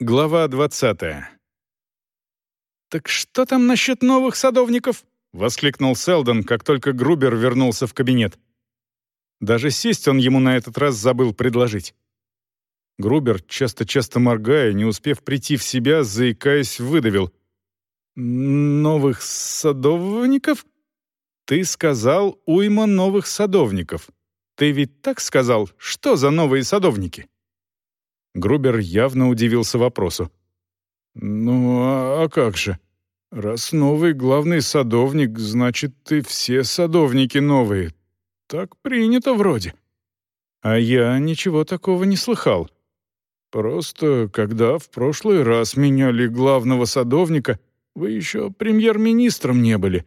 Глава 20. «Так что там насчет новых садовников?» — воскликнул Селдон, как только Грубер вернулся в кабинет. Даже сесть он ему на этот раз забыл предложить. Грубер, часто-часто моргая, не успев прийти в себя, заикаясь, выдавил. «Новых садовников? Ты сказал уйма новых садовников. Ты ведь так сказал? Что за новые садовники?» Грубер явно удивился вопросу. «Ну, а, а как же? Раз новый главный садовник, значит, и все садовники новые. Так принято вроде». «А я ничего такого не слыхал. Просто, когда в прошлый раз меняли главного садовника, вы еще премьер-министром не были.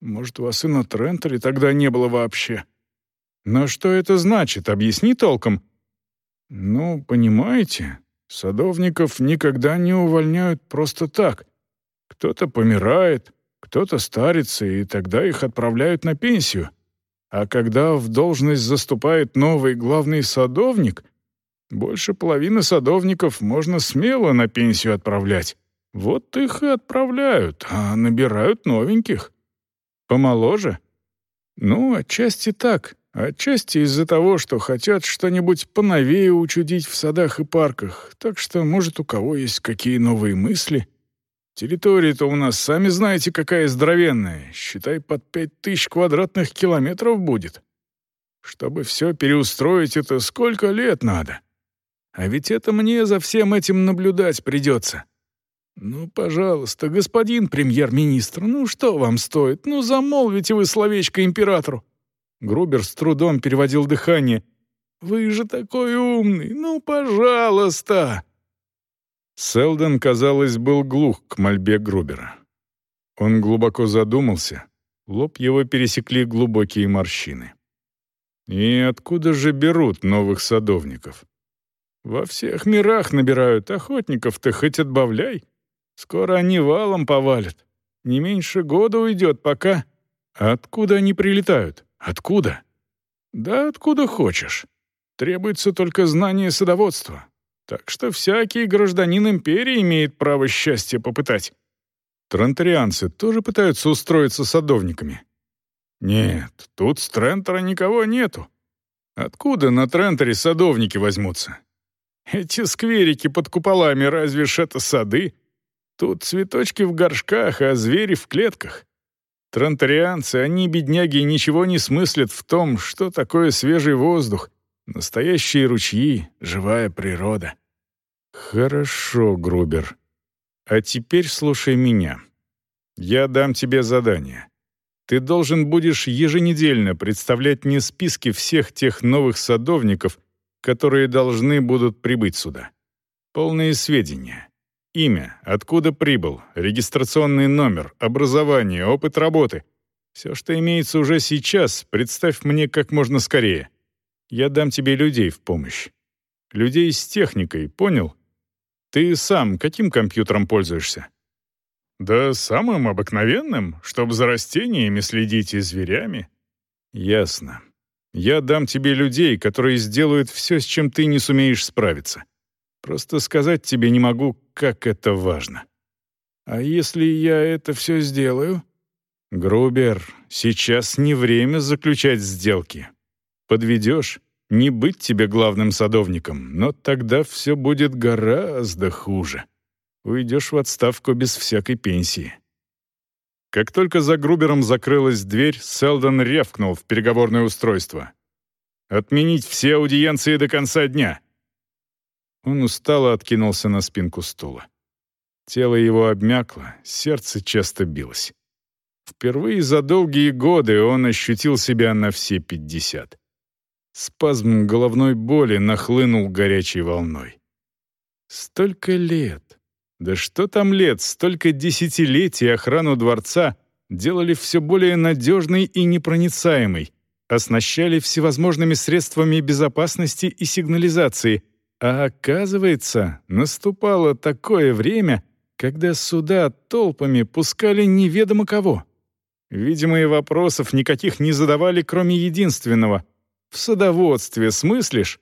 Может, вас и на Трентере тогда не было вообще. Но что это значит, объясни толком». «Ну, понимаете, садовников никогда не увольняют просто так. Кто-то помирает, кто-то старится, и тогда их отправляют на пенсию. А когда в должность заступает новый главный садовник, больше половины садовников можно смело на пенсию отправлять. Вот их и отправляют, а набирают новеньких. Помоложе? Ну, отчасти так. Отчасти из-за того, что хотят что-нибудь поновее учудить в садах и парках, так что, может, у кого есть какие новые мысли. Территория-то у нас, сами знаете, какая здоровенная, считай, под пять тысяч квадратных километров будет. Чтобы все переустроить, это сколько лет надо? А ведь это мне за всем этим наблюдать придется. Ну, пожалуйста, господин премьер-министр, ну что вам стоит? Ну, замолвите вы словечко императору. Грубер с трудом переводил дыхание. «Вы же такой умный! Ну, пожалуйста!» Селдон, казалось, был глух к мольбе Грубера. Он глубоко задумался, лоб его пересекли глубокие морщины. И откуда же берут новых садовников? Во всех мирах набирают охотников-то хоть отбавляй. Скоро они валом повалят. Не меньше года уйдет, пока... Откуда они прилетают? Откуда? Да откуда хочешь. Требуется только знание садоводства. Так что всякий гражданин империи имеет право счастья попытать. Трентарианцы тоже пытаются устроиться садовниками. Нет, тут с Трентера никого нету. Откуда на Трентере садовники возьмутся? Эти скверики под куполами разве ж это сады? Тут цветочки в горшках, а звери в клетках. Тронтарианцы, они, бедняги, ничего не смыслят в том, что такое свежий воздух, настоящие ручьи, живая природа. Хорошо, Грубер. А теперь слушай меня. Я дам тебе задание. Ты должен будешь еженедельно представлять мне списки всех тех новых садовников, которые должны будут прибыть сюда. Полные сведения. Имя, откуда прибыл, регистрационный номер, образование, опыт работы. Все, что имеется уже сейчас, представь мне как можно скорее. Я дам тебе людей в помощь. Людей с техникой, понял? Ты сам каким компьютером пользуешься? Да самым обыкновенным, чтобы за растениями следить и зверями. Ясно. Я дам тебе людей, которые сделают все, с чем ты не сумеешь справиться. Просто сказать тебе не могу, как это важно. А если я это все сделаю? Грубер, сейчас не время заключать сделки. Подведешь, не быть тебе главным садовником, но тогда все будет гораздо хуже. Уйдешь в отставку без всякой пенсии. Как только за Грубером закрылась дверь, Селдон рявкнул в переговорное устройство. «Отменить все аудиенции до конца дня. Он устало откинулся на спинку стула. Тело его обмякло, сердце часто билось. Впервые за долгие годы он ощутил себя на все пятьдесят. Спазм головной боли нахлынул горячей волной. Столько лет, да что там лет, столько десятилетий охрану дворца делали все более надежной и непроницаемой, оснащали всевозможными средствами безопасности и сигнализации — а оказывается, наступало такое время, когда сюда толпами пускали неведомо кого. Видимо, и вопросов никаких не задавали, кроме единственного. «В садоводстве смыслишь?»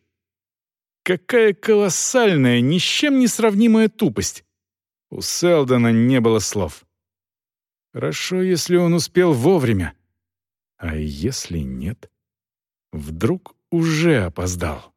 Какая колоссальная, ни с чем не сравнимая тупость! У Селдона не было слов. Хорошо, если он успел вовремя. А если нет? Вдруг уже опоздал?